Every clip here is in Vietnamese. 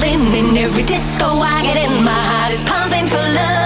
feeling in every disco I get in. My heart is pumping for love.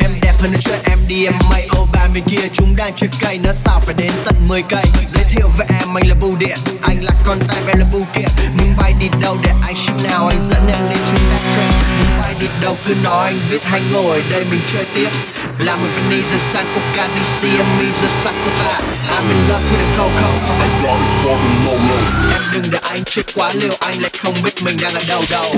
Em đẹp hơn nữa cho em đi em mây Ô ba bên kia. Chúng đang chơi cây Nó sao phải đến tận 10 cây. Giới thiệu với em anh là bưu điện Anh là con tay em là bưu kiện. Muốn bay đi đâu để anh ship nào Anh dẫn em đi chuyến back train Muốn bay đi đâu cứ nói anh biết hay ngồi đây mình chơi tiếp. Là một Venice sang Coca DC em mi giờ Sakota I'm in love with the coco. I got it for the low. Em đừng để anh chơi quá liều Anh lại không biết mình đang ở đâu đâu